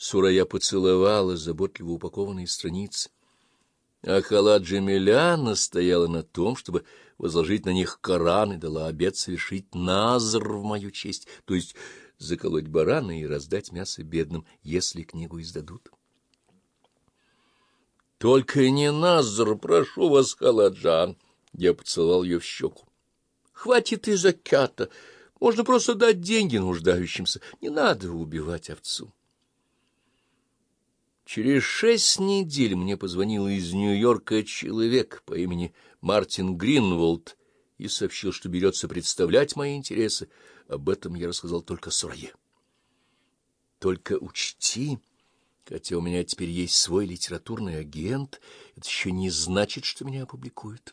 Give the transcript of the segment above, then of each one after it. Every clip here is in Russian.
Сурая поцеловала заботливо упакованные страницы. А халат Джемиля настояла на том, чтобы возложить на них Коран и дала обет совершить назр в мою честь, то есть заколоть барана и раздать мясо бедным, если книгу издадут. — Только не назр, прошу вас, Халаджан! — я поцеловал ее в щеку. — Хватит и закята, можно просто дать деньги нуждающимся, не надо убивать овцу. Через шесть недель мне позвонил из Нью-Йорка человек по имени Мартин Гринволд и сообщил, что берется представлять мои интересы. Об этом я рассказал только Сурае. Только учти, хотя у меня теперь есть свой литературный агент, это еще не значит, что меня опубликуют.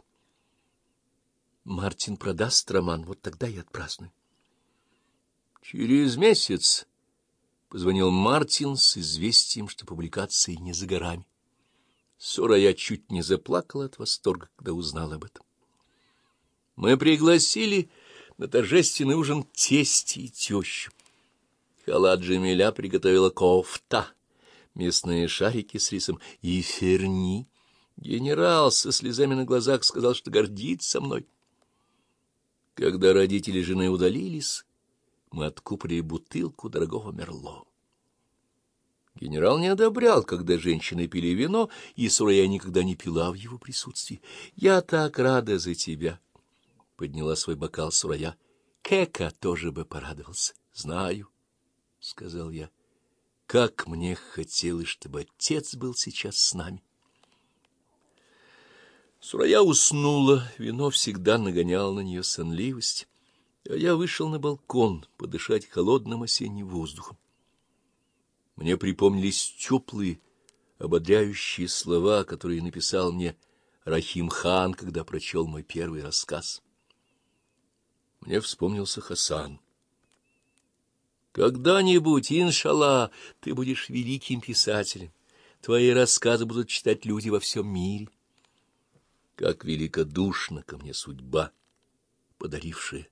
Мартин продаст роман, вот тогда и отпраздную. Через месяц Позвонил Мартин с известием, что публикации не за горами. Сора я чуть не заплакала от восторга, когда узнал об этом. Мы пригласили на торжественный ужин тести и тещу. Халат Джамиля приготовила кофта, местные шарики с рисом и ферни. Генерал со слезами на глазах сказал, что гордится мной. Когда родители жены удалились, мы откупорили бутылку дорогого мерло. Генерал не одобрял, когда женщины пили вино, и Сурая никогда не пила в его присутствии. — Я так рада за тебя! — подняла свой бокал Сурая. — Кека тоже бы порадовался. — Знаю, — сказал я. — Как мне хотелось, чтобы отец был сейчас с нами. Сурая уснула, вино всегда нагоняло на нее сонливость я вышел на балкон подышать холодным осенним воздухом. Мне припомнились теплые, ободряющие слова, которые написал мне Рахим хан, когда прочел мой первый рассказ. Мне вспомнился Хасан. Когда-нибудь, иншалла, ты будешь великим писателем. Твои рассказы будут читать люди во всем мире. Как великодушна ко мне судьба, подарившая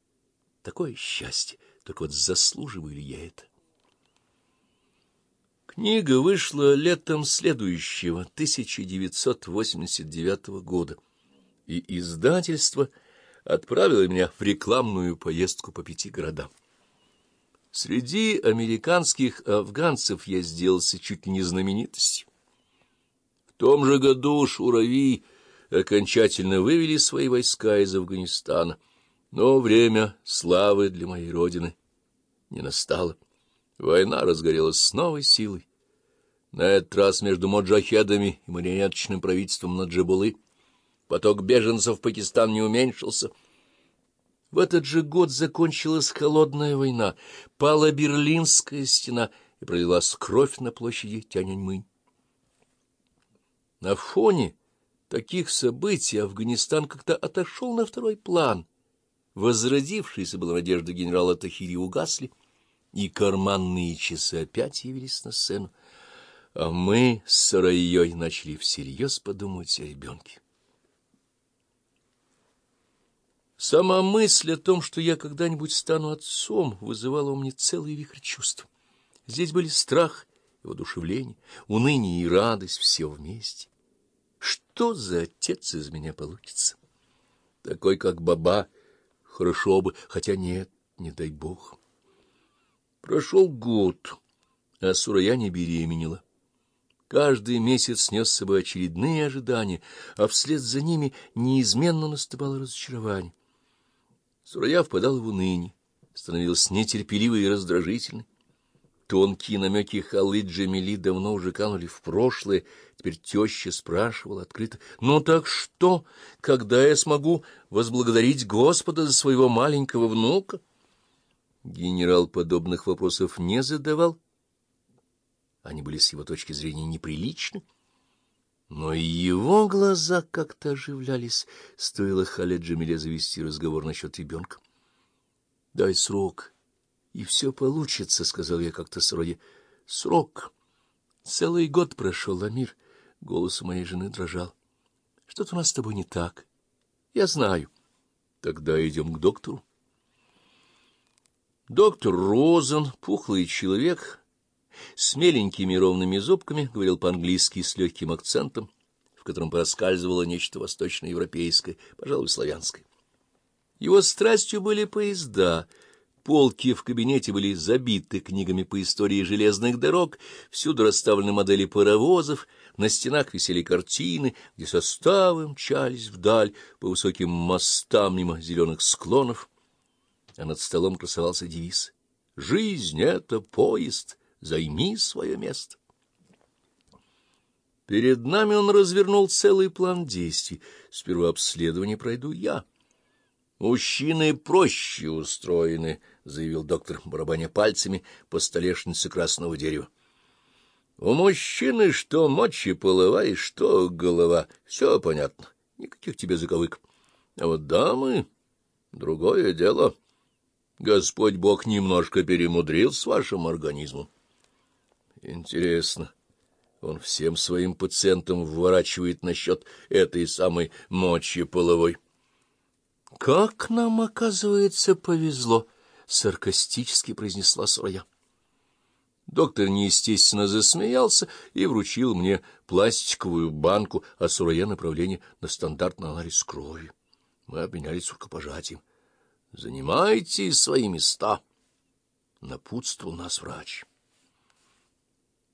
Такое счастье, только вот заслуживаю ли я это? Книга вышла летом следующего, 1989 года, и издательство отправило меня в рекламную поездку по пяти городам. Среди американских афганцев я сделался чуть ли не знаменитостью. В том же году Шурави окончательно вывели свои войска из Афганистана — но время славы для моей родины не настало. Война разгорелась с новой силой. На этот раз между моджахедами и марионеточным правительством Наджибулы поток беженцев в Пакистан не уменьшился. В этот же год закончилась холодная война, пала Берлинская стена и пролилась кровь на площади Тяньаньмынь. На фоне таких событий Афганистан как-то отошел на второй план — Возродившиеся была надежда генерала Тахири угасли, и карманные часы опять явились на сцену, а мы с Сараей начали всерьез подумать о ребенке. Сама мысль о том, что я когда-нибудь стану отцом, вызывала у меня целый вихрь чувств. Здесь были страх и воодушевление, уныние и радость, все вместе. Что за отец из меня получится? Такой, как баба, Хорошо бы, хотя нет, не дай бог. Прошел год, а Сурая не беременела. Каждый месяц нес с собой очередные ожидания, а вслед за ними неизменно наступало разочарование. Сурая впадала в уныние, становилась нетерпеливой и раздражительной. Тонкие намеки Халы Джамили давно уже канули в прошлое. Теперь теща спрашивала открыто, «Ну так что, когда я смогу возблагодарить Господа за своего маленького внука?» Генерал подобных вопросов не задавал. Они были с его точки зрения неприличны. Но и его глаза как-то оживлялись, стоило Хале Джамиле завести разговор насчет ребенка. «Дай срок» и все получится, — сказал я как-то сроде. — Срок. Целый год прошел, Амир. Голос у моей жены дрожал. — Что-то у нас с тобой не так. — Я знаю. — Тогда идем к доктору. Доктор Розен, пухлый человек, с меленькими ровными зубками, говорил по-английски с легким акцентом, в котором проскальзывало нечто восточноевропейское, пожалуй, славянское. Его страстью были поезда. Полки в кабинете были забиты книгами по истории железных дорог, всюду расставлены модели паровозов, на стенах висели картины, где составы мчались вдаль по высоким мостам мимо зеленых склонов, а над столом красовался девиз «Жизнь — это поезд, займи свое место». Перед нами он развернул целый план действий. Сперва обследование пройду я. Мужчины проще устроены, — заявил доктор, барабаня пальцами по столешнице красного дерева. У мужчины что мочи половая, что голова, все понятно, никаких тебе заковык. А вот дамы — другое дело. Господь Бог немножко перемудрил с вашим организмом. Интересно, он всем своим пациентам вворачивает насчет этой самой мочи половой. — Как нам, оказывается, повезло! — саркастически произнесла Сурая. Доктор неестественно засмеялся и вручил мне пластиковую банку, а Сурая направление на стандартный анализ крови. Мы обменялись рукопожатием. — Занимайте свои места! — напутствовал нас врач.